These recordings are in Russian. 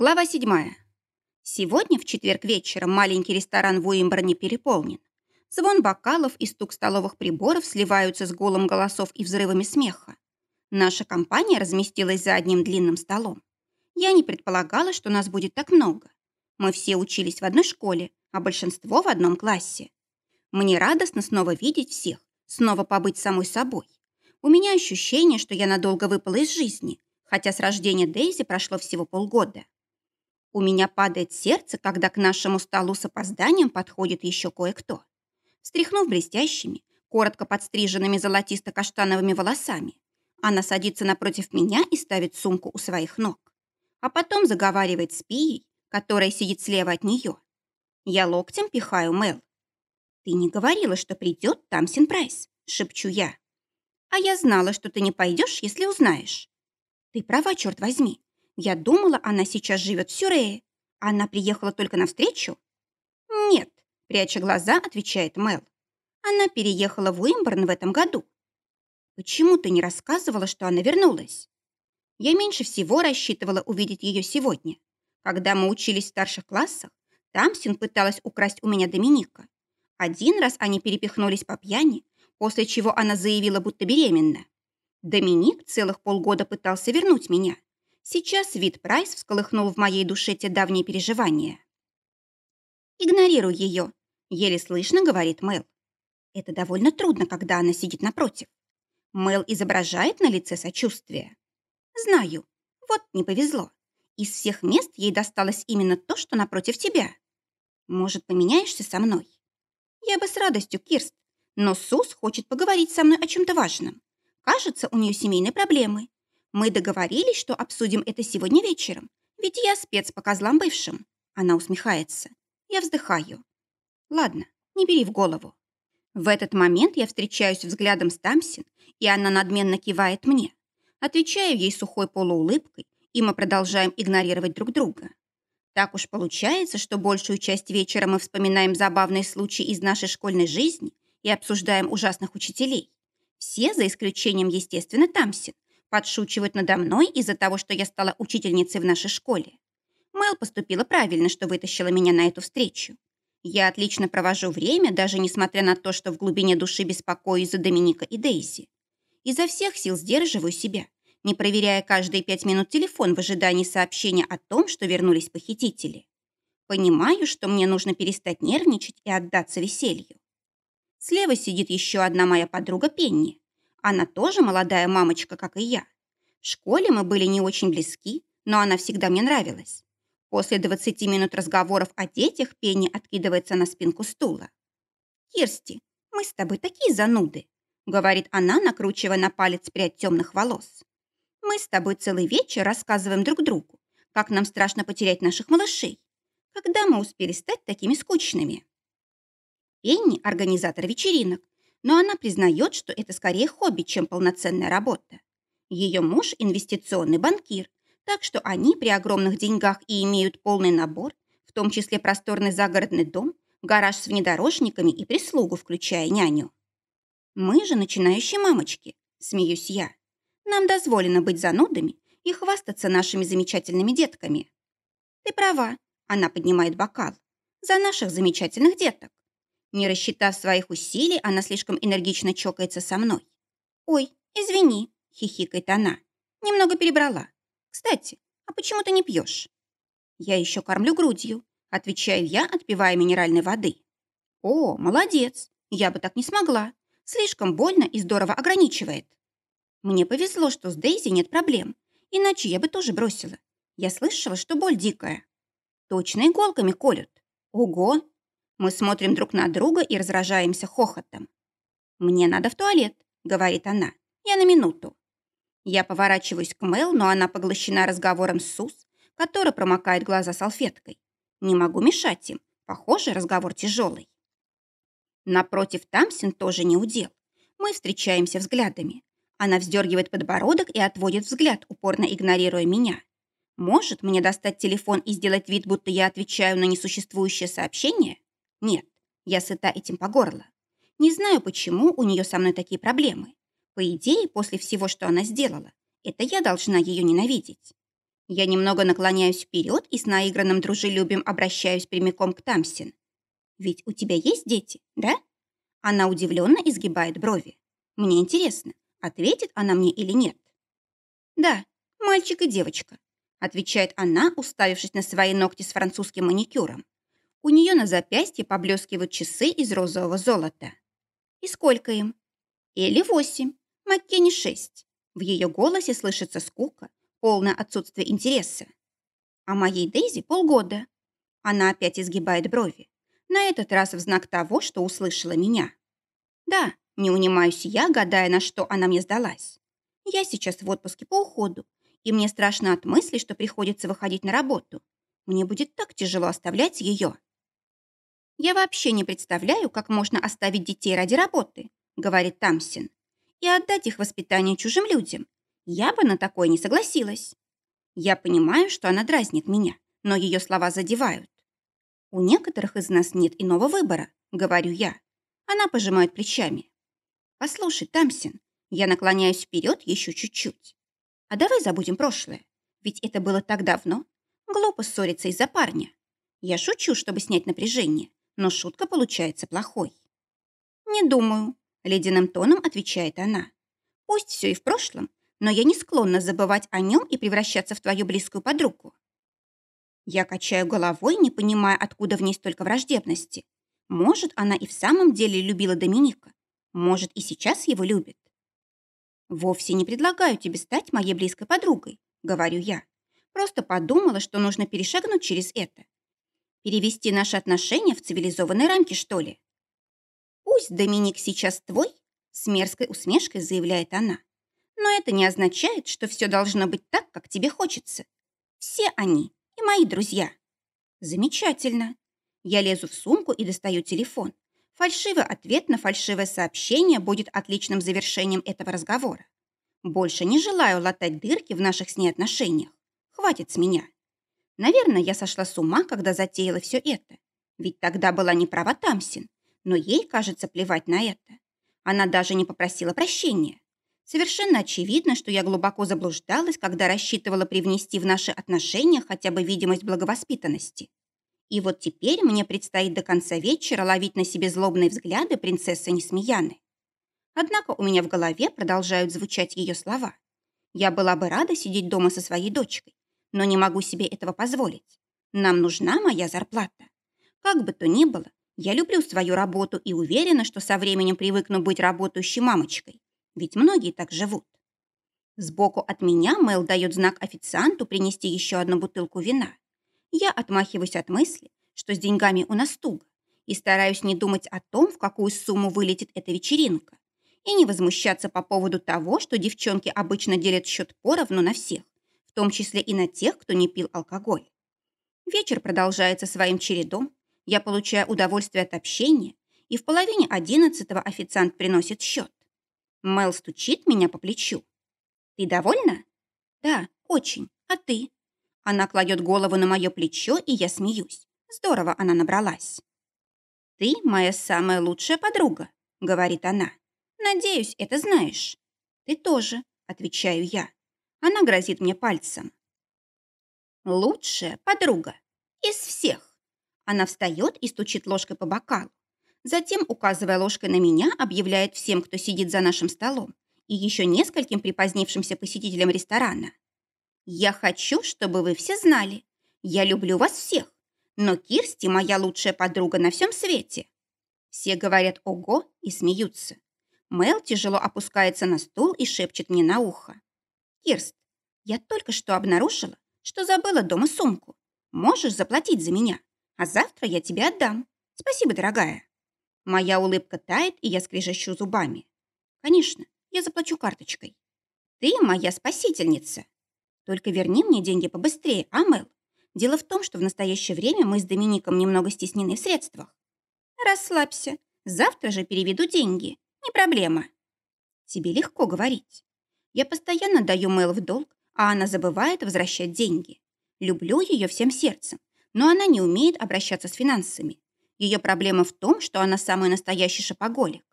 Глава 7. Сегодня, в четверг вечером, маленький ресторан в Уимборне переполнен. Звон бокалов и стук столовых приборов сливаются с голым голосов и взрывами смеха. Наша компания разместилась за одним длинным столом. Я не предполагала, что нас будет так много. Мы все учились в одной школе, а большинство в одном классе. Мне радостно снова видеть всех, снова побыть самой собой. У меня ощущение, что я надолго выпала из жизни, хотя с рождения Дейзи прошло всего полгода. У меня падает сердце, когда к нашему столу с опозданием подходит еще кое-кто. Встряхнув блестящими, коротко подстриженными золотисто-каштановыми волосами, она садится напротив меня и ставит сумку у своих ног. А потом заговаривает с Пией, которая сидит слева от нее. Я локтем пихаю Мел. «Ты не говорила, что придет Тамсин Прайс», — шепчу я. «А я знала, что ты не пойдешь, если узнаешь». «Ты права, черт возьми. Я думала, она сейчас живет в Сюрее. Она приехала только навстречу? Нет, пряча глаза, отвечает Мел. Она переехала в Уимборн в этом году. Почему ты не рассказывала, что она вернулась? Я меньше всего рассчитывала увидеть ее сегодня. Когда мы учились в старших классах, Тамсин пыталась украсть у меня Доминика. Один раз они перепихнулись по пьяни, после чего она заявила, будто беременна. Доминик целых полгода пытался вернуть меня, Сейчас вид Прайс всколыхнул в моей душе те давние переживания. «Игнорируй ее», — еле слышно говорит Мэл. Это довольно трудно, когда она сидит напротив. Мэл изображает на лице сочувствие. «Знаю. Вот не повезло. Из всех мест ей досталось именно то, что напротив тебя. Может, поменяешься со мной?» «Я бы с радостью, Кирст. Но Сус хочет поговорить со мной о чем-то важном. Кажется, у нее семейные проблемы. Мы договорились, что обсудим это сегодня вечером, ведь я спец по козлам бывшим. Она усмехается. Я вздыхаю. Ладно, не бери в голову. В этот момент я встречаюсь взглядом с Тамсин, и она надменно кивает мне. Отвечаю ей сухой полуулыбкой, и мы продолжаем игнорировать друг друга. Так уж получается, что большую часть вечера мы вспоминаем забавные случаи из нашей школьной жизни и обсуждаем ужасных учителей. Все, за исключением, естественно, Тамсин, подшучивают надо мной из-за того, что я стала учительницей в нашей школе. Мэл поступила правильно, что вытащила меня на эту встречу. Я отлично провожу время, даже несмотря на то, что в глубине души беспокоюсь за Доминика и Дейзи. Изо всех сил сдерживаю себя, не проверяя каждые пять минут телефон в ожидании сообщения о том, что вернулись похитители. Понимаю, что мне нужно перестать нервничать и отдаться веселью. Слева сидит еще одна моя подруга Пенни. Она тоже молодая мамочка, как и я. В школе мы были не очень близки, но она всегда мне нравилась. После 20 минут разговоров о детях Пенни откидывается на спинку стула. «Кирсти, мы с тобой такие зануды», — говорит она, накручивая на палец прядь темных волос. «Мы с тобой целый вечер рассказываем друг другу, как нам страшно потерять наших малышей. Когда мы успели стать такими скучными?» Пенни – организатор вечеринок, но она признает, что это скорее хобби, чем полноценная работа. Ее муж – инвестиционный банкир, так что они при огромных деньгах и имеют полный набор, в том числе просторный загородный дом, гараж с внедорожниками и прислугу, включая няню. Мы же начинающие мамочки, смеюсь я. Нам дозволено быть занудами и хвастаться нашими замечательными детками. Ты права, она поднимает бокал. За наших замечательных деток. Не рассчитав своих усилий, она слишком энергично чокается со мной. «Ой, извини», — хихикает она. «Немного перебрала. Кстати, а почему ты не пьешь?» «Я еще кормлю грудью», — отвечаю я, отпивая минеральной воды. «О, молодец! Я бы так не смогла. Слишком больно и здорово ограничивает». Мне повезло, что с Дейзи нет проблем, иначе я бы тоже бросила. Я слышала, что боль дикая. Точно иголками колют. Ого, мы смотрим друг на друга и разражаемся хохотом. «Мне надо в туалет», — говорит она. «Я на минуту». Я поворачиваюсь к Мел, но она поглощена разговором с Сус, который промокает глаза салфеткой. Не могу мешать им. Похоже, разговор тяжелый. Напротив Тамсин тоже не удел. Мы встречаемся взглядами. Она вздергивает подбородок и отводит взгляд, упорно игнорируя меня. Может, мне достать телефон и сделать вид, будто я отвечаю на несуществующее сообщение? Нет, я сыта этим по горло. Не знаю, почему у нее со мной такие проблемы. По идее, после всего, что она сделала, это я должна ее ненавидеть. Я немного наклоняюсь вперед и с наигранным дружелюбием обращаюсь прямиком к Тамсин. «Ведь у тебя есть дети, да?» Она удивленно изгибает брови. «Мне интересно, ответит она мне или нет?» «Да, мальчик и девочка», отвечает она, уставившись на свои ногти с французским маникюром. У нее на запястье поблескивают часы из розового золота. «И сколько им?» «Элли восемь, Маккенни шесть». В ее голосе слышится скука, полное отсутствие интереса. А моей Дейзи полгода. Она опять изгибает брови. На этот раз в знак того, что услышала меня. Да, не унимаюсь я, гадая, на что она мне сдалась. Я сейчас в отпуске по уходу, и мне страшно от мысли, что приходится выходить на работу. Мне будет так тяжело оставлять ее. Я вообще не представляю, как можно оставить детей ради работы, говорит Тамсин, и отдать их воспитание чужим людям, я бы на такое не согласилась. Я понимаю, что она дразнит меня, но ее слова задевают. У некоторых из нас нет иного выбора, говорю я. Она пожимает плечами. Послушай, Тамсин, я наклоняюсь вперед еще чуть-чуть. А давай забудем прошлое, ведь это было так давно. Глупо ссориться из-за парня. Я шучу, чтобы снять напряжение, но шутка получается плохой. «Не думаю», — ледяным тоном отвечает она. «Пусть все и в прошлом, но я не склонна забывать о нем и превращаться в твою близкую подругу. Я качаю головой, не понимая, откуда в ней столько враждебности. Может, она и в самом деле любила Доминика. Может, и сейчас его любит. «Вовсе не предлагаю тебе стать моей близкой подругой», — говорю я. «Просто подумала, что нужно перешагнуть через это. Перевести наши отношения в цивилизованные рамки, что ли?» «Пусть Доминик сейчас твой», — с мерзкой усмешкой заявляет она. Но это не означает, что все должно быть так, как тебе хочется. Все они и мои друзья. Замечательно. Я лезу в сумку и достаю телефон. Фальшивый ответ на фальшивое сообщение будет отличным завершением этого разговора. Больше не желаю латать дырки в наших с ней отношениях. Хватит с меня. Наверное, я сошла с ума, когда затеяла все это. Ведь тогда была не права Тамсин, но ей, кажется, плевать на это. Она даже не попросила прощения. Совершенно очевидно, что я глубоко заблуждалась, когда рассчитывала привнести в наши отношения хотя бы видимость благовоспитанности. И вот теперь мне предстоит до конца вечера ловить на себе злобные взгляды принцессы Несмеяны. Однако у меня в голове продолжают звучать ее слова. Я была бы рада сидеть дома со своей дочкой, но не могу себе этого позволить. Нам нужна моя зарплата. Как бы то ни было, я люблю свою работу и уверена, что со временем привыкну быть работающей мамочкой. Ведь многие так живут. Сбоку от меня Мэл дает знак официанту принести еще одну бутылку вина. Я отмахиваюсь от мысли, что с деньгами у нас туго, и стараюсь не думать о том, в какую сумму вылетит эта вечеринка, и не возмущаться по поводу того, что девчонки обычно делят счет поровну на всех, том числе и на тех, кто не пил алкоголь. Вечер продолжается своим чередом, я получаю удовольствие от общения, и в половине одиннадцатого официант приносит счет. Мел стучит меня по плечу. «Ты довольна?» «Да, очень. А ты?» Она кладет голову на мое плечо, и я смеюсь. Здорово она набралась. «Ты моя самая лучшая подруга», — говорит она. «Надеюсь, это знаешь». «Ты тоже», — отвечаю я. Она грозит мне пальцем. «Лучшая подруга. Из всех». Она встает и стучит ложкой по бокалу. Затем, указывая ложкой на меня, объявляет всем, кто сидит за нашим столом, и еще нескольким припозднившимся посетителям ресторана. «Я хочу, чтобы вы все знали. Я люблю вас всех, но Кирсти моя лучшая подруга на всем свете». Все говорят «ого» и смеются. Мел тяжело опускается на стул и шепчет мне на ухо. «Кирст, я только что обнаружила, что забыла дома сумку. Можешь заплатить за меня, а завтра я тебе отдам. Спасибо, дорогая». Моя улыбка тает, и я скрежещу зубами. Конечно, я заплачу карточкой. Ты моя спасительница. Только верни мне деньги побыстрее, а, Мэл? Дело в том, что в настоящее время мы с Домиником немного стеснены в средствах. Расслабься. Завтра же переведу деньги. Не проблема. Тебе легко говорить. Я постоянно даю Мэл в долг, а она забывает возвращать деньги. Люблю ее всем сердцем, но она не умеет обращаться с финансами. Ее проблема в том, что она самый настоящий шопоголик.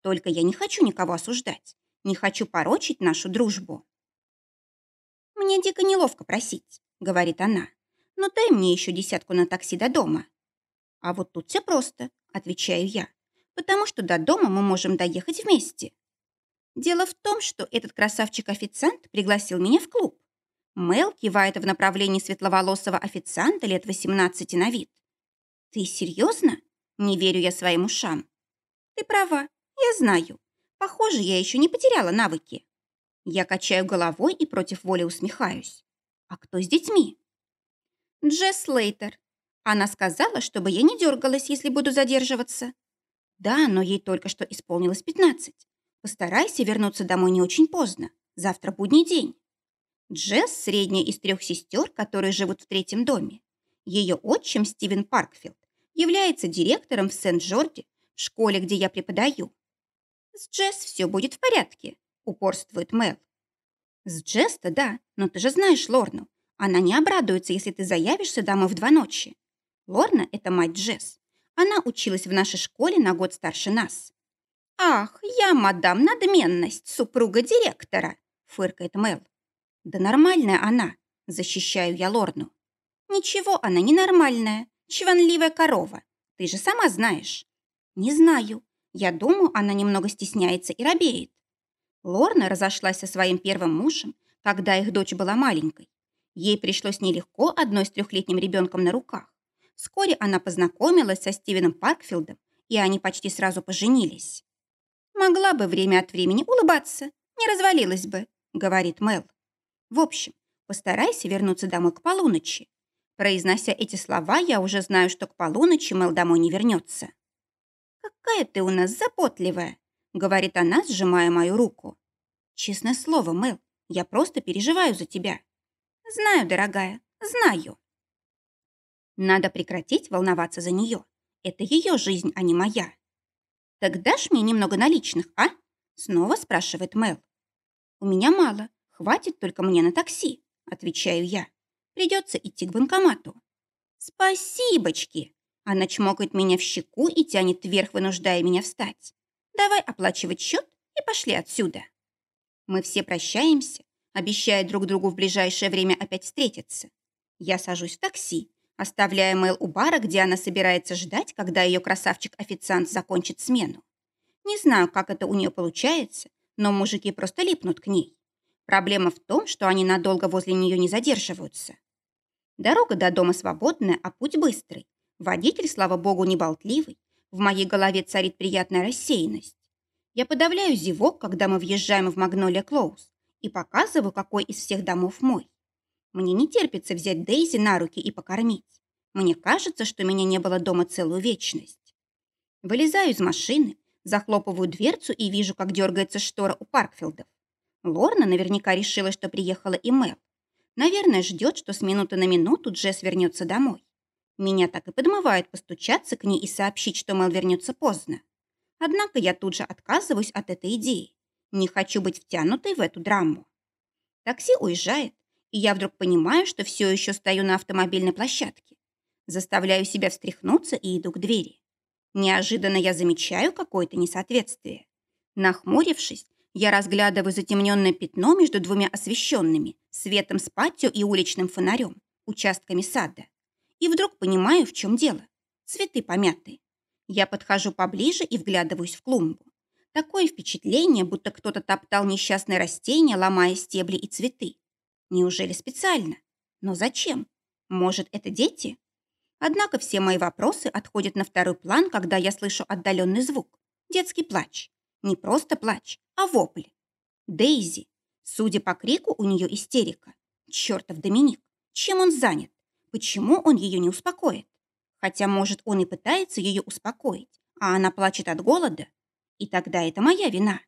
Только я не хочу никого осуждать, не хочу порочить нашу дружбу. «Мне дико неловко просить», — говорит она. «Но дай мне еще десятку на такси до дома». «А вот тут все просто», — отвечаю я, «потому что до дома мы можем доехать вместе». Дело в том, что этот красавчик-официант пригласил меня в клуб. Мел кивает в направлении светловолосого официанта лет 18 на вид. «Ты серьезно?» Не верю я своим ушам. «Ты права, я знаю. Похоже, я еще не потеряла навыки». Я качаю головой и против воли усмехаюсь. «А кто с детьми?» «Джесс Лейтер. Она сказала, чтобы я не дергалась, если буду задерживаться». «Да, но ей только что исполнилось 15. Постарайся вернуться домой не очень поздно. Завтра будний день». Джесс – средняя из трех сестер, которые живут в третьем доме. Ее отчим Стивен Паркфилд является директором в Сент-Джорди, в школе, где я преподаю. «С Джесс все будет в порядке», – упорствует Мел. «С Джесс-то да, но ты же знаешь Лорну. Она не обрадуется, если ты заявишься домой в два ночи. Лорна – это мать Джесс. Она училась в нашей школе на год старше нас». «Ах, я мадам надменность, супруга директора», – фыркает Мел. «Да нормальная она», – защищаю я Лорну. «Ничего она не нормальная, чванливая корова. Ты же сама знаешь». «Не знаю. Я думаю, она немного стесняется и робеет». Лорна разошлась со своим первым мужем, когда их дочь была маленькой. Ей пришлось нелегко одной с трехлетним ребенком на руках. Вскоре она познакомилась со Стивеном Паркфилдом, и они почти сразу поженились. «Могла бы время от времени улыбаться, не развалилась бы», — говорит Мел. «В общем, постарайся вернуться домой к полуночи. Произнося эти слова, я уже знаю, что к полуночи Мел домой не вернется. «Какая ты у нас заботливая!» — говорит она, сжимая мою руку. «Честное слово, Мел, я просто переживаю за тебя». «Знаю, дорогая, знаю». Надо прекратить волноваться за нее. Это ее жизнь, а не моя. «Так дашь мне немного наличных, а?» Снова спрашивает Мел. «У меня мало. Хватит только мне на такси», отвечаю я. Придется идти к банкомату. Спасибочки! Она чмокает меня в щеку и тянет вверх, вынуждая меня встать. Давай оплачивать счет и пошли отсюда. Мы все прощаемся, обещая друг другу в ближайшее время опять встретиться. Я сажусь в такси, оставляя Мэл у бара, где она собирается ждать, когда ее красавчик-официант закончит смену. Не знаю, как это у нее получается, но мужики просто липнут к ней. Проблема в том, что они надолго возле нее не задерживаются. Дорога до дома свободная, а путь быстрый. Водитель, слава богу, не болтливый. В моей голове царит приятная рассеянность. Я подавляю зевок, когда мы въезжаем в Магнолия Клоус и показываю, какой из всех домов мой. Мне не терпится взять Дейзи на руки и покормить. Мне кажется, что меня не было дома целую вечность. Вылезаю из машины, захлопываю дверцу и вижу, как дергается штора у Паркфилдов. Лорна наверняка решила, что приехала и Мел. Наверное, ждет, что с минуты на минуту Джесс вернется домой. Меня так и подмывает постучаться к ней и сообщить, что Мел вернется поздно. Однако я тут же отказываюсь от этой идеи. Не хочу быть втянутой в эту драму. Такси уезжает, и я вдруг понимаю, что все еще стою на автомобильной площадке. Заставляю себя встряхнуться и иду к двери. Неожиданно я замечаю какое-то несоответствие. Нахмурившись, я разглядываю затемненное пятно между двумя освещенными, светом с патио и уличным фонарем, участками сада. И вдруг понимаю, в чем дело. Цветы помяты. Я подхожу поближе и вглядываюсь в клумбу. Такое впечатление, будто кто-то топтал несчастные растения, ломая стебли и цветы. Неужели специально? Но зачем? Может, это дети? Однако все мои вопросы отходят на второй план, когда я слышу отдаленный звук. Детский плач. Не просто плач, а вопль. Дейзи. Судя по крику, у нее истерика. Чертов Доминик. Чем он занят? Почему он ее не успокоит? Хотя, может, он и пытается ее успокоить, а она плачет от голода. И тогда это моя вина.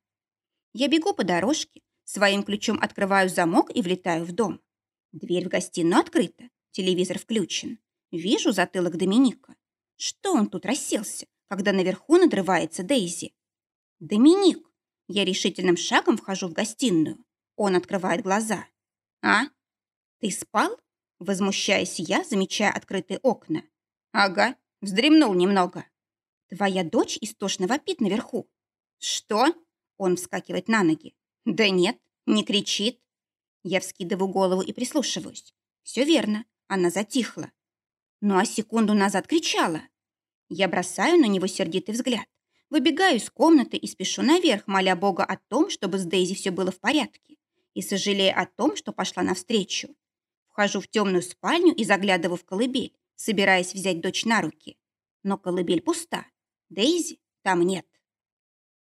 Я бегу по дорожке, своим ключом открываю замок и влетаю в дом. Дверь в гостиную открыта, телевизор включен. Вижу затылок Доминика. Что он тут расселся, когда наверху надрывается Дейзи? «Доминик!» Я решительным шагом вхожу в гостиную. Он открывает глаза. «А? Ты спал?» Возмущаясь я, замечая открытые окна. «Ага, вздремнул немного». «Твоя дочь истошно вопит наверху». «Что?» Он вскакивает на ноги. «Да нет, не кричит». Я вскидываю голову и прислушиваюсь. Все верно, она затихла. Ну а секунду назад кричала. Я бросаю на него сердитый взгляд. Выбегаю из комнаты и спешу наверх, моля Бога о том, чтобы с Дейзи все было в порядке, и сожалея о том, что пошла навстречу. Вхожу в темную спальню и заглядываю в колыбель, собираясь взять дочь на руки. Но колыбель пуста. Дейзи там нет.